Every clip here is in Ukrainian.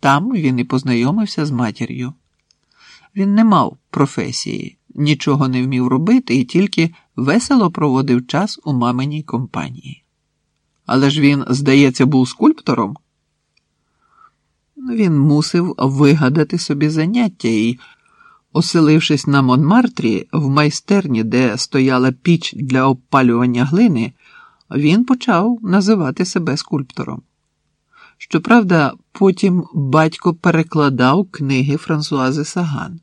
Там він і познайомився з матір'ю. Він не мав професії, нічого не вмів робити і тільки весело проводив час у маминій компанії. Але ж він, здається, був скульптором. Він мусив вигадати собі заняття і, оселившись на Монмартрі, в майстерні, де стояла піч для обпалювання глини, він почав називати себе скульптором. Щоправда, потім батько перекладав книги Франсуази Саган.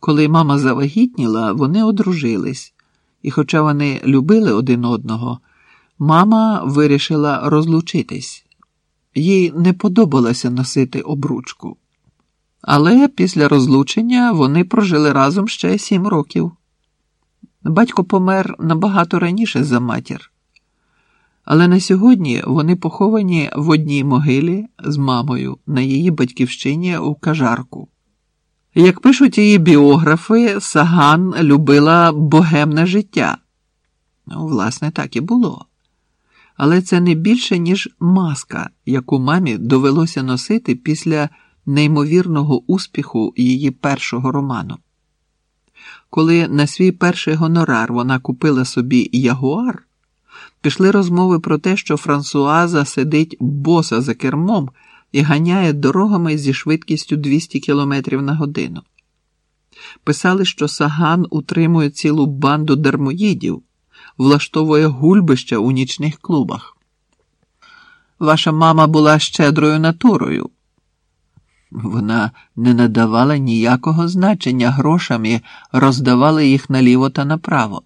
Коли мама завагітніла, вони одружились, і, хоча вони любили один одного, мама вирішила розлучитись. Їй не подобалося носити обручку. Але після розлучення вони прожили разом ще сім років. Батько помер набагато раніше за матір. Але на сьогодні вони поховані в одній могилі з мамою на її батьківщині у Кажарку. Як пишуть її біографи, Саган любила богемне життя. Ну, власне, так і було. Але це не більше, ніж маска, яку мамі довелося носити після неймовірного успіху її першого роману. Коли на свій перший гонорар вона купила собі ягуар, пішли розмови про те, що Франсуаза сидить боса за кермом і ганяє дорогами зі швидкістю 200 км на годину. Писали, що Саган утримує цілу банду дармоїдів, влаштовує гульбища у нічних клубах. Ваша мама була щедрою натурою. Вона не надавала ніякого значення грошам і роздавала їх наліво та направо.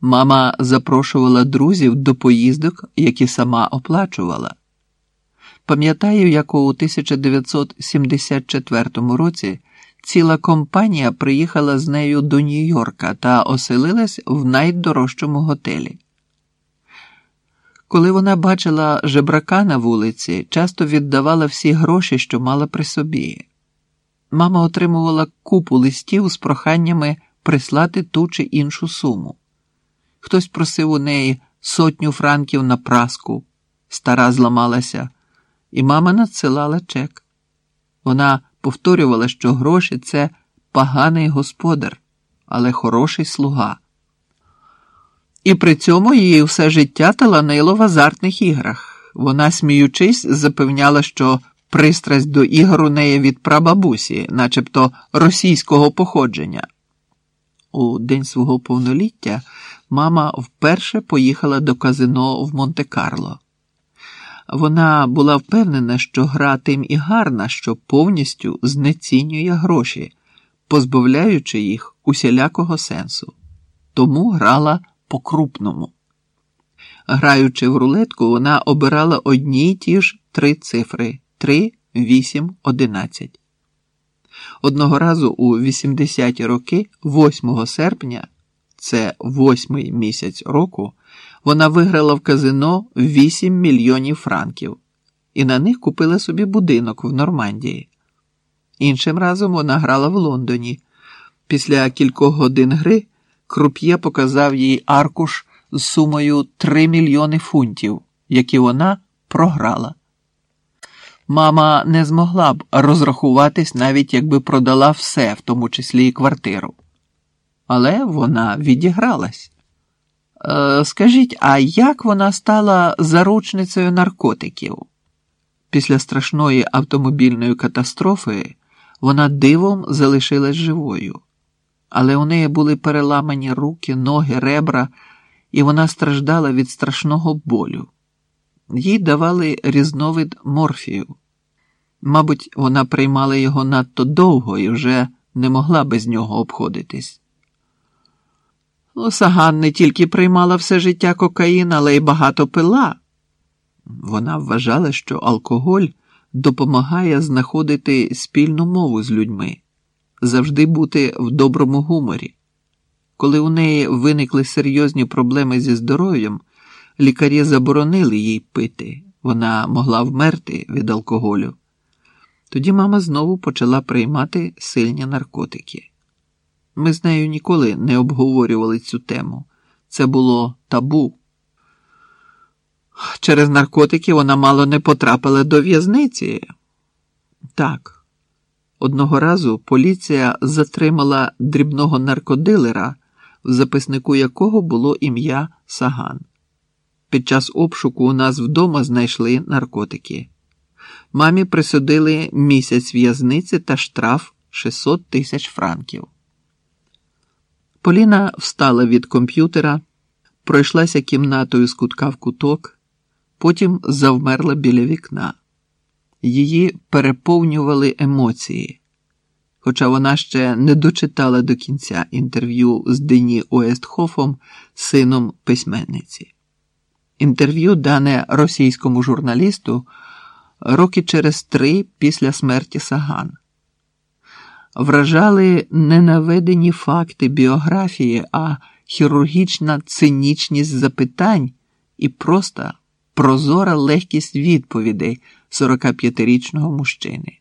Мама запрошувала друзів до поїздок, які сама оплачувала. Пам'ятаю, як у 1974 році ціла компанія приїхала з нею до Нью-Йорка та оселилась в найдорожчому готелі. Коли вона бачила жебрака на вулиці, часто віддавала всі гроші, що мала при собі. Мама отримувала купу листів з проханнями прислати ту чи іншу суму. Хтось просив у неї сотню франків на праску, стара зламалася, і мама надсилала чек. Вона повторювала, що гроші це поганий господар, але хороший слуга. І при цьому її все життя таланило в азартних іграх. Вона, сміючись, запевняла, що пристрасть до ігор у неї від прабабусі, начебто російського походження. У день свого повноліття мама вперше поїхала до казино в Монте-Карло. Вона була впевнена, що гра тим і гарна, що повністю знецінює гроші, позбавляючи їх усілякого сенсу. Тому грала по-крупному. Граючи в рулетку, вона обирала одні й ті ж три цифри 3, 8, 11. Одного разу у 80-ті роки, 8 серпня, це восьмий місяць року, вона виграла в казино 8 мільйонів франків і на них купила собі будинок в Нормандії. Іншим разом вона грала в Лондоні. Після кількох годин гри круп'є показав їй аркуш з сумою 3 мільйони фунтів, які вона програла. Мама не змогла б розрахуватись, навіть якби продала все, в тому числі і квартиру. Але вона відігралась. Е, скажіть, а як вона стала заручницею наркотиків? Після страшної автомобільної катастрофи вона дивом залишилась живою, але у неї були переламані руки, ноги, ребра, і вона страждала від страшного болю. Їй давали різновид морфію. Мабуть, вона приймала його надто довго і вже не могла без нього обходитись. Ну, Саган не тільки приймала все життя кокаїн, але й багато пила. Вона вважала, що алкоголь допомагає знаходити спільну мову з людьми, завжди бути в доброму гуморі. Коли у неї виникли серйозні проблеми зі здоров'ям, лікарі заборонили їй пити, вона могла вмерти від алкоголю. Тоді мама знову почала приймати сильні наркотики. Ми з нею ніколи не обговорювали цю тему. Це було табу. Через наркотики вона мало не потрапила до в'язниці. Так, одного разу поліція затримала дрібного наркодилера, в записнику якого було ім'я Саган. Під час обшуку у нас вдома знайшли наркотики. Мамі присудили місяць в'язниці та штраф 600 тисяч франків. Поліна встала від комп'ютера, пройшлася кімнатою з кутка в куток, потім завмерла біля вікна. Її переповнювали емоції, хоча вона ще не дочитала до кінця інтерв'ю з Дені Оестхофом, сином письменниці. Інтерв'ю дане російському журналісту роки через три після смерті Саган. Вражали не наведені факти біографії, а хірургічна цинічність запитань і просто прозора легкість відповідей 45-річного мужчини.